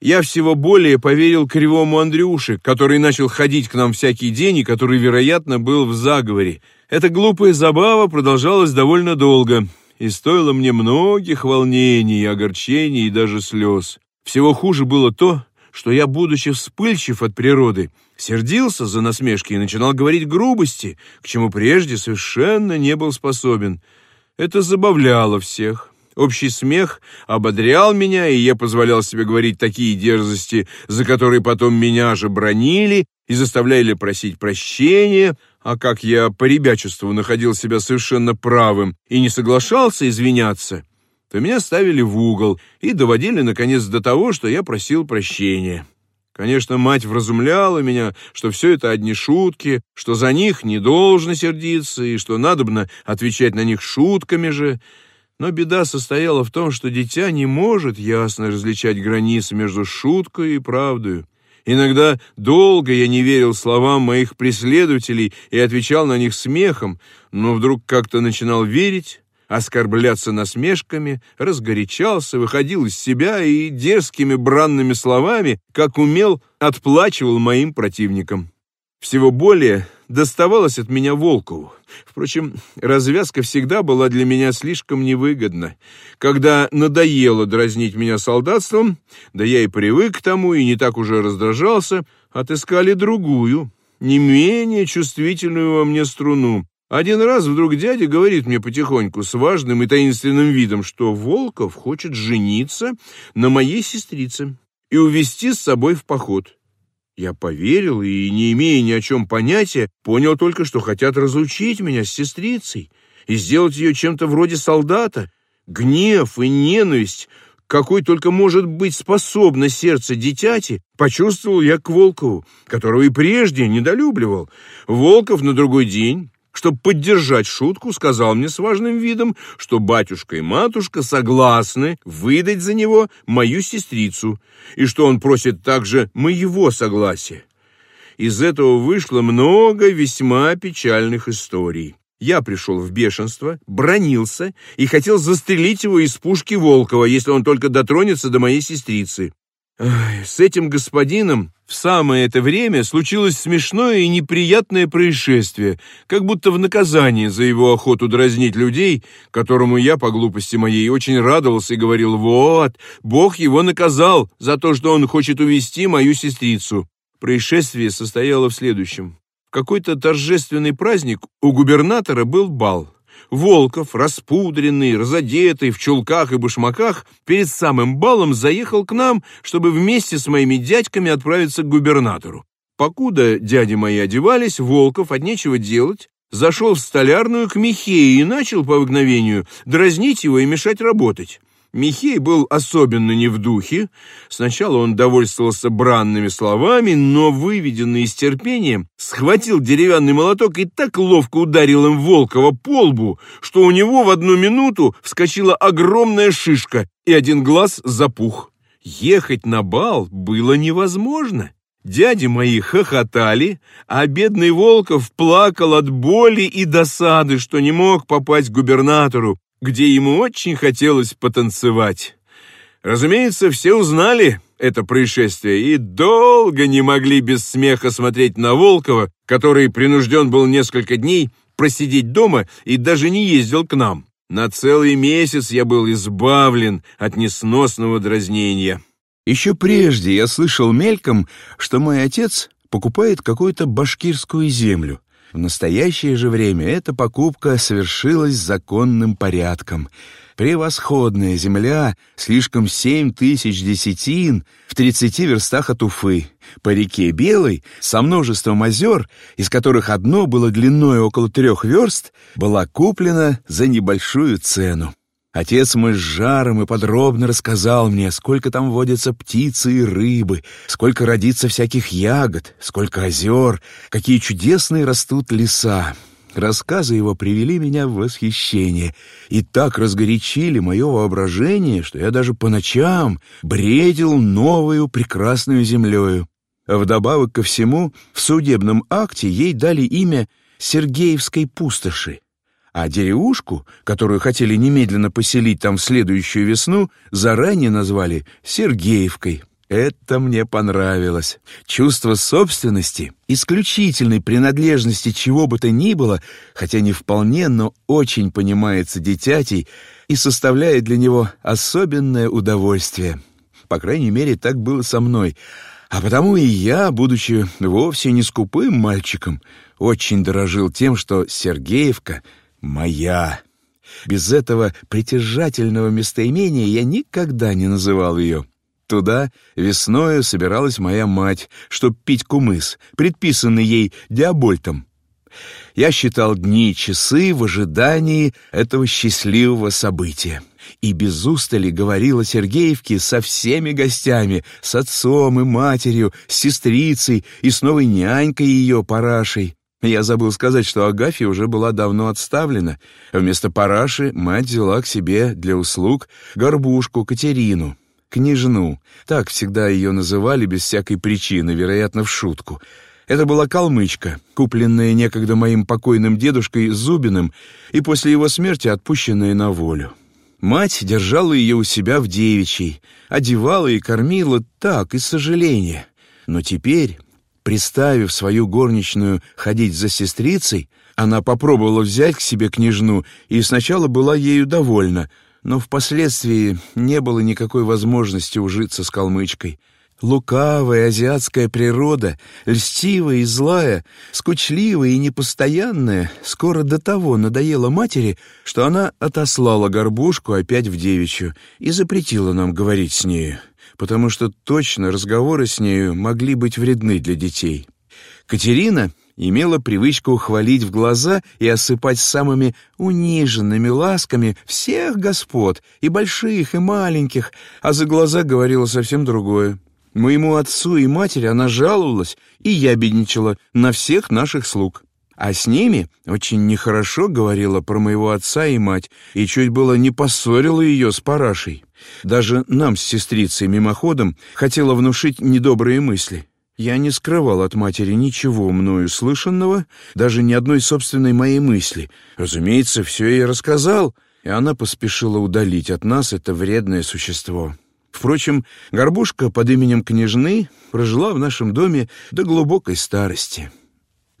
я всего более поверил кривому Андрюше, который начал ходить к нам всякий день и который, вероятно, был в заговоре. Эта глупая забава продолжалась довольно долго и стоила мне многих волнений, огорчений и даже слез. Всего хуже было то, что я, будучи вспыльчив от природы, сердился за насмешки и начинал говорить грубости, к чему прежде совершенно не был способен. Это забавляло всех. Общий смех ободрял меня, и я позволял себе говорить такие дерзости, за которые потом меня же бронили и заставляли просить прощения, а как я по ребячеству находил себя совершенно правым и не соглашался извиняться, то меня ставили в угол и доводили, наконец, до того, что я просил прощения. Конечно, мать вразумляла меня, что все это одни шутки, что за них не должно сердиться и что надобно отвечать на них шутками же, но беда состояла в том, что дитя не может ясно различать границы между шуткой и правдой. Иногда долго я не верил словам моих преследователей и отвечал на них смехом, но вдруг как-то начинал верить, оскорбляться насмешками, разгорячался, выходил из себя и дерзкими бранными словами, как умел, отплачивал моим противникам. Всего более доставалось от меня Волкову. Впрочем, развязка всегда была для меня слишком невыгодна. Когда надоело дразнить меня солдатством, да я и привык к тому и не так уже раздражался, отыскали другую, не менее чувствительную во мне струну. Один раз вдруг дядя говорит мне потихоньку с важным и таинственным видом, что Волков хочет жениться на моей сестрице и увезти с собой в поход. Я поверил и, не имея ни о чем понятия, понял только, что хотят разлучить меня с сестрицей и сделать ее чем-то вроде солдата. Гнев и ненависть, какой только может быть способно сердце дитяти, почувствовал я к Волкову, которого и прежде недолюбливал. Волков на другой день чтобы поддержать шутку, сказал мне с важным видом, что батюшка и матушка согласны выдать за него мою сестрицу, и что он просит также моего согласия. Из этого вышло много весьма печальных историй. Я пришел в бешенство, бронился и хотел застрелить его из пушки Волкова, если он только дотронется до моей сестрицы. С этим господином в самое это время случилось смешное и неприятное происшествие, как будто в наказание за его охоту дразнить людей, которому я по глупости моей очень радовался и говорил: "Вот, Бог его наказал за то, что он хочет увести мою сестрицу". Происшествие состояло в следующем: в какой-то торжественный праздник у губернатора был бал. Волков, распудренный, разодетый, в чулках и башмаках, перед самым балом заехал к нам, чтобы вместе с моими дядьками отправиться к губернатору. Покуда дяди мои одевались, Волков от нечего делать, зашел в столярную к Михею и начал по обыкновению дразнить его и мешать работать. Михей был особенно не в духе. Сначала он довольствовался бранными словами, но, выведенный из терпения, схватил деревянный молоток и так ловко ударил им Волкова по лбу, что у него в одну минуту вскочила огромная шишка, и один глаз запух. Ехать на бал было невозможно. Дяди мои хохотали, а бедный Волков плакал от боли и досады, что не мог попасть к губернатору, где ему очень хотелось потанцевать. Разумеется, все узнали это происшествие и долго не могли без смеха смотреть на Волкова, который принужден был несколько дней просидеть дома и даже не ездил к нам. На целый месяц я был избавлен от несносного дразнения. Еще прежде я слышал мельком, что мой отец покупает какую-то башкирскую землю, в настоящее же время эта покупка совершилась законным порядком. Превосходная земля, слишком семь тысяч десятин в тридцати верстах от Уфы, по реке Белой, со множеством озер, из которых одно было длиной около трех верст, была куплена за небольшую цену. Отец мой с жаром и подробно рассказал мне, сколько там водятся птицы и рыбы, сколько родится всяких ягод, сколько озер, какие чудесные растут леса. Рассказы его привели меня в восхищение и так разгорячили мое воображение, что я даже по ночам бредил новую прекрасную землею. Вдобавок ко всему, в судебном акте ей дали имя Сергеевской пустоши а деревушку, которую хотели немедленно поселить там в следующую весну, заранее назвали Сергеевкой. Это мне понравилось. Чувство собственности, исключительной принадлежности чего бы то ни было, хотя не вполне, но очень понимается дитятей и составляет для него особенное удовольствие. По крайней мере, так было со мной. А потому и я, будучи вовсе не скупым мальчиком, очень дорожил тем, что Сергеевка моя. Без этого притяжательного местоимения я никогда не называл ее. Туда весною собиралась моя мать, чтоб пить кумыс, предписанный ей диабольтом. Я считал дни и часы в ожидании этого счастливого события. И без устали говорила Сергеевке со всеми гостями, с отцом и матерью, с сестрицей и с новой нянькой ее, Парашей. Я забыл сказать, что Агафья уже была давно отставлена. Вместо Параши мать взяла к себе для услуг горбушку Катерину княжну. Так всегда ее называли без всякой причины, вероятно, в шутку. Это была калмычка, купленная некогда моим покойным дедушкой Зубиным и после его смерти отпущенная на волю. Мать держала ее у себя в девичьей, одевала и кормила так, из сожаления. Но теперь, приставив свою горничную ходить за сестрицей, она попробовала взять к себе княжну и сначала была ею довольна — но впоследствии не было никакой возможности ужиться с калмычкой. Лукавая азиатская природа, льстивая и злая, скучливая и непостоянная, скоро до того надоела матери, что она отослала горбушку опять в девичью и запретила нам говорить с нею, потому что точно разговоры с нею могли быть вредны для детей. Катерина имела привычку хвалить в глаза и осыпать самыми униженными ласками всех господ, и больших, и маленьких, а за глаза говорила совсем другое. Моему отцу и матери она жаловалась и ябедничала на всех наших слуг. А с ними очень нехорошо говорила про моего отца и мать, и чуть было не поссорила ее с Парашей. Даже нам с сестрицей мимоходом хотела внушить недобрые мысли. Я не скрывал от матери ничего мною слышанного, даже ни одной собственной моей мысли. Разумеется, все ей рассказал, и она поспешила удалить от нас это вредное существо. Впрочем, горбушка под именем княжны прожила в нашем доме до глубокой старости.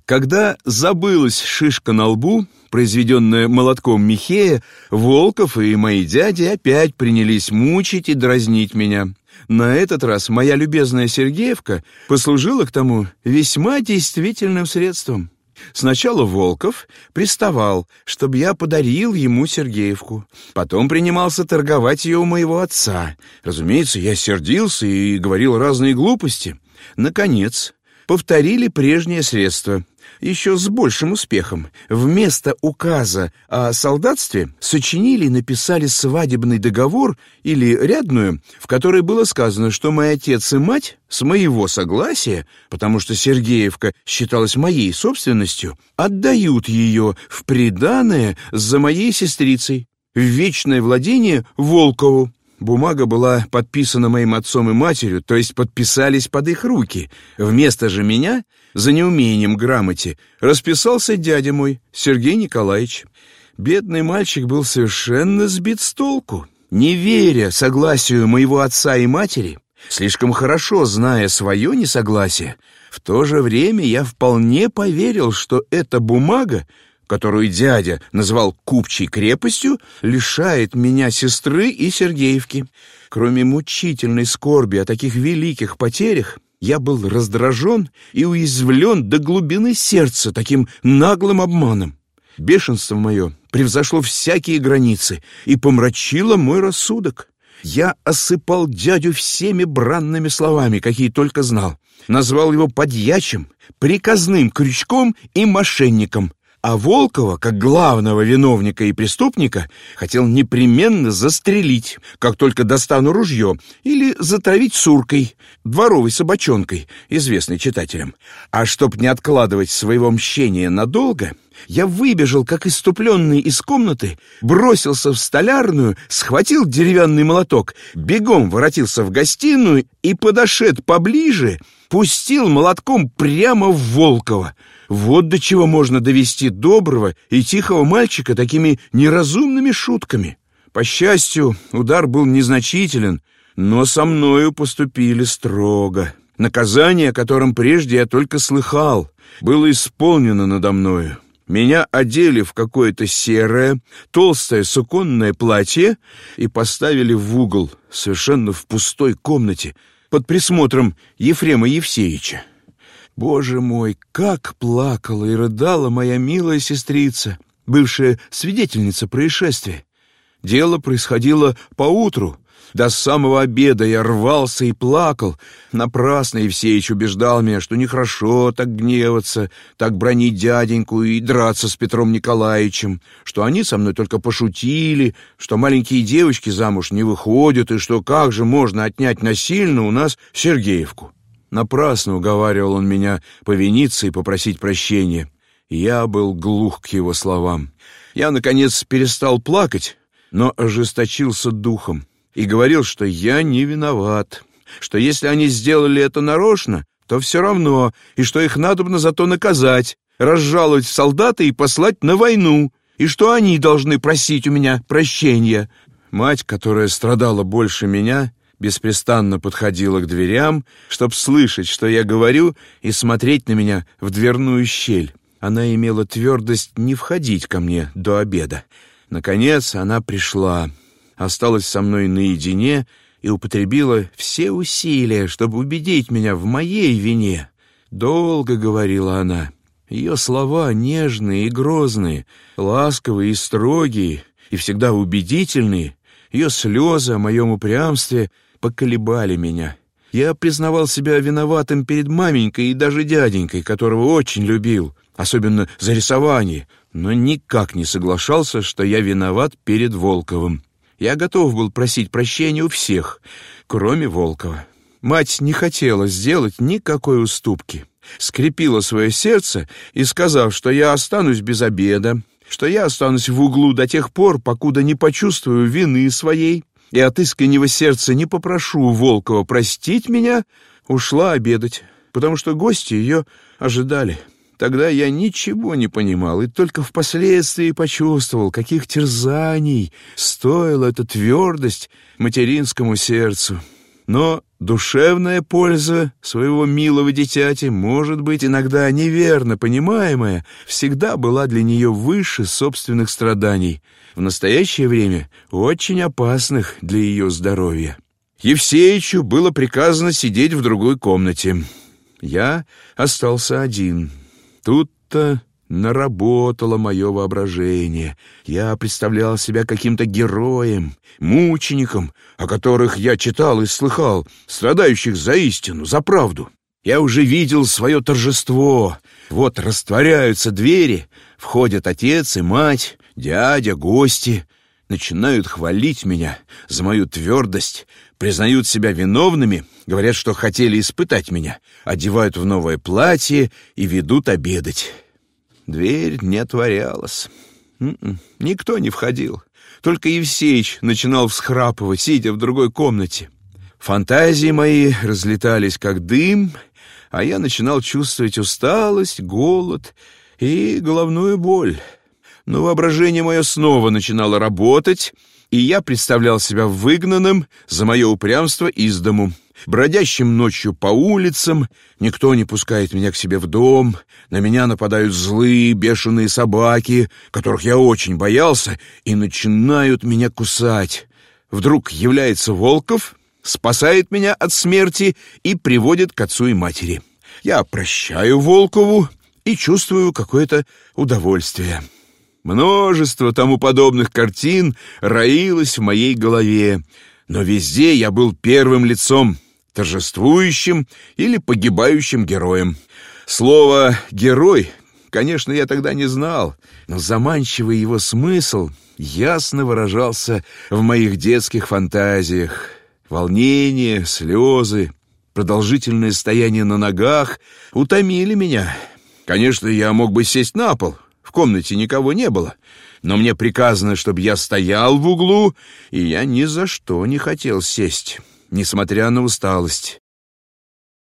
Когда забылась шишка на лбу, произведенная молотком Михея, Волков и мои дяди опять принялись мучить и дразнить меня. На этот раз моя любезная Сергеевка послужила к тому весьма действительным средством. Сначала Волков приставал, чтобы я подарил ему Сергеевку. Потом принимался торговать ее у моего отца. Разумеется, я сердился и говорил разные глупости. Наконец, повторили прежнее средство еще с большим успехом. Вместо указа о солдатстве сочинили и написали свадебный договор или рядную, в которой было сказано, что мой отец и мать с моего согласия, потому что Сергеевка считалась моей собственностью, отдают ее в приданое за моей сестрицей, в вечное владение Волкову. Бумага была подписана моим отцом и матерью, то есть подписались под их руки. Вместо же меня, за неумением грамоте, расписался дядя мой, Сергей Николаевич. Бедный мальчик был совершенно сбит с толку. Не веря согласию моего отца и матери, слишком хорошо зная свое несогласие, в то же время я вполне поверил, что эта бумага которую дядя назвал купчей крепостью, лишает меня сестры и Сергеевки. Кроме мучительной скорби о таких великих потерях, я был раздражен и уязвлен до глубины сердца таким наглым обманом. Бешенство мое превзошло всякие границы и помрачило мой рассудок. Я осыпал дядю всеми бранными словами, какие только знал. Назвал его подьячим, приказным крючком и мошенником, а Волкова, как главного виновника и преступника, хотел непременно застрелить, как только достану ружье, или затравить суркой, дворовой собачонкой, известной читателям. А чтоб не откладывать своего мщения надолго, я выбежал, как иступленный из комнаты, бросился в столярную, схватил деревянный молоток, бегом воротился в гостиную и, подошед поближе, пустил молотком прямо в Волкова. Вот до чего можно довести доброго и тихого мальчика такими неразумными шутками. По счастью, удар был незначителен, Но со мною поступили строго. Наказание, о котором прежде я только слыхал, было исполнено надо мною. Меня одели в какое-то серое, толстое суконное платье и поставили в угол, совершенно в пустой комнате, под присмотром Ефрема Евсеевича. Боже мой, как плакала и рыдала моя милая сестрица, бывшая свидетельница происшествия. Дело происходило поутру, до самого обеда я рвался и плакал. Напрасно Евсеич убеждал меня, что нехорошо так гневаться, так бронить дяденьку и драться с Петром Николаевичем, что они со мной только пошутили, что маленькие девочки замуж не выходят, и что как же можно отнять насильно у нас Сергеевку. Напрасно уговаривал он меня повиниться и попросить прощения. Я был глух к его словам. Я, наконец, перестал плакать, но ожесточился духом и говорил, что я не виноват, что если они сделали это нарочно, то все равно, и что их надобно зато наказать, разжаловать в солдаты и послать на войну, и что они должны просить у меня прощения. Мать, которая страдала больше меня, беспрестанно подходила к дверям, чтобы слышать, что я говорю, и смотреть на меня в дверную щель. Она имела твердость не входить ко мне до обеда. Наконец она пришла осталась со мной наедине и употребила все усилия, чтобы убедить меня в моей вине. Долго говорила она. Ее слова нежные и грозные, ласковые и строгие, и всегда убедительные. Ее слезы о моем упрямстве поколебали меня. Я признавал себя виноватым перед маменькой и даже дяденькой, которого очень любил, особенно за рисование, но никак не соглашался, что я виноват перед Волковым. Я готов был просить прощения у всех, кроме Волкова. Мать не хотела сделать никакой уступки. Скрепила свое сердце и, сказав, что я останусь без обеда, что я останусь в углу до тех пор, покуда не почувствую вины своей, и от искреннего сердца не попрошу Волкова простить меня, ушла обедать, потому что гости ее ожидали. Тогда я ничего не понимал и только впоследствии почувствовал, каких терзаний стоила эта твердость материнскому сердцу. Но душевная польза своего милого дитяти, может быть, иногда неверно понимаемая, всегда была для нее выше собственных страданий, в настоящее время очень опасных для ее здоровья. Евсеичу было приказано сидеть в другой комнате. Я остался один. Тут-то наработало мое воображение. Я представлял себя каким-то героем, мучеником, о которых я читал и слыхал, страдающих за истину, за правду. Я уже видел свое торжество. Вот растворяются двери, входят отец и мать, дядя, гости, начинают хвалить меня за мою твердость, признают себя виновными, говорят, что хотели испытать меня, одевают в новое платье и ведут обедать. Дверь не отворялась. М-м, никто не входил. Только Евсеич начинал всхрапывать, сидя в другой комнате. Фантазии мои разлетались, как дым, а я начинал чувствовать усталость, голод и головную боль. Но воображение мое снова начинало работать, и я представлял себя выгнанным за мое упрямство из дому, бродящим ночью по улицам, никто не пускает меня к себе в дом, на меня нападают злые, бешеные собаки, которых я очень боялся, и начинают меня кусать. Вдруг является Волков, спасает меня от смерти и приводит к отцу и матери. Я прощаю Волкову и чувствую какое-то удовольствие. Множество тому подобных картин роилось в моей голове, но везде я был первым лицом, торжествующим или погибающим героем. Слово «герой», конечно, я тогда не знал, но заманчивый его смысл ясно выражался в моих детских фантазиях. Волнение, слезы, продолжительное стояние на ногах утомили меня. Конечно, я мог бы сесть на пол — в комнате никого не было, но мне приказано, чтобы я стоял в углу, и я ни за что не хотел сесть, несмотря на усталость.